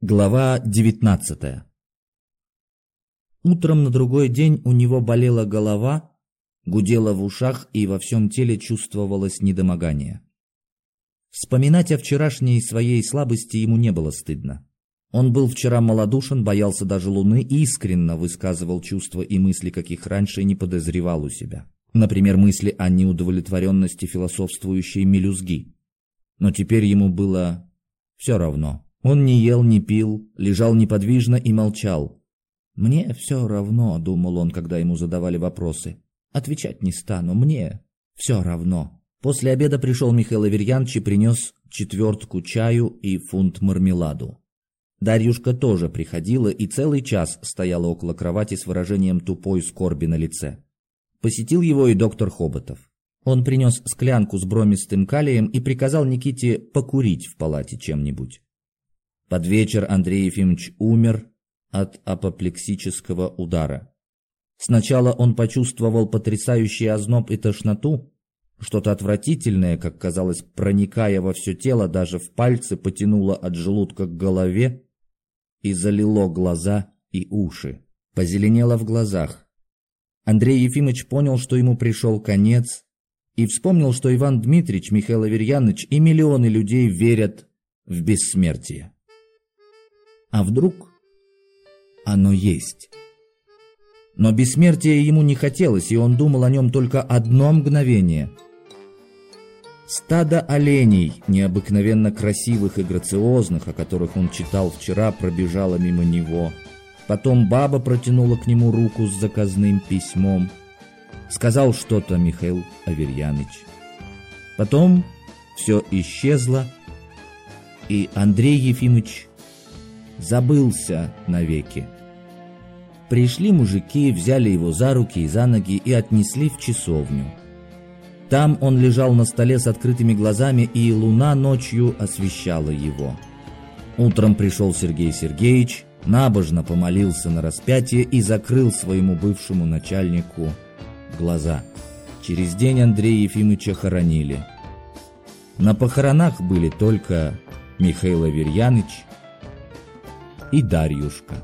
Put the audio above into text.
Глава 19 Утром на другой день у него болела голова, гудела в ушах и во всем теле чувствовалось недомогание. Вспоминать о вчерашней своей слабости ему не было стыдно. Он был вчера малодушен, боялся даже луны и искренно высказывал чувства и мысли, каких раньше не подозревал у себя. Например, мысли о неудовлетворенности философствующей мелюзги. Но теперь ему было все равно. Он не ел, не пил, лежал неподвижно и молчал. «Мне все равно», — думал он, когда ему задавали вопросы. «Отвечать не стану, мне все равно». После обеда пришел Михаил Аверьянович и принес четвертку чаю и фунт мармеладу. Дарьюшка тоже приходила и целый час стояла около кровати с выражением тупой скорби на лице. Посетил его и доктор Хоботов. Он принес склянку с бромистым калием и приказал Никите покурить в палате чем-нибудь. Под вечер Андрей Ефимович умер от апоплексического удара. Сначала он почувствовал потрясающий озноб и тошноту, что-то отвратительное, как казалось, проникая во все тело, даже в пальцы потянуло от желудка к голове и залило глаза и уши. Позеленело в глазах. Андрей Ефимович понял, что ему пришел конец, и вспомнил, что Иван Дмитрич, Михаил Аверьяныч и миллионы людей верят в бессмертие. А вдруг оно есть? Но бессмертия ему не хотелось, и он думал о нем только одно мгновение. Стадо оленей, необыкновенно красивых и грациозных, о которых он читал вчера, пробежало мимо него. Потом баба протянула к нему руку с заказным письмом. Сказал что-то Михаил Аверьяныч. Потом все исчезло, и Андрей Ефимович забылся навеки. Пришли мужики, взяли его за руки и за ноги и отнесли в часовню. Там он лежал на столе с открытыми глазами, и луна ночью освещала его. Утром пришел Сергей Сергеевич, набожно помолился на распятие и закрыл своему бывшему начальнику глаза. Через день Андрея Ефимовича хоронили. На похоронах были только Михаил Аверьяныч, и Дарьюшка.